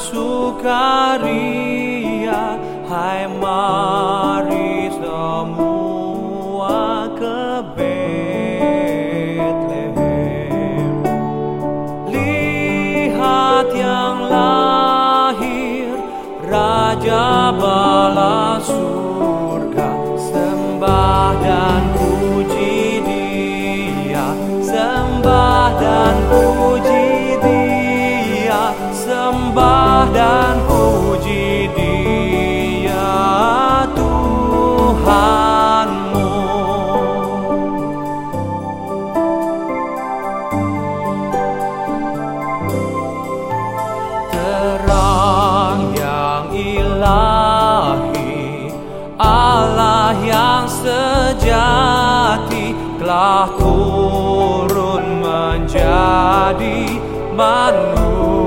Sukaria, Hai mari semua ke Bethlehem. Lihat yang lahir Raja Bala surga. Sembah dan puji dia Sembah dan puji Allah yang sejati telah turun menjadi manusia.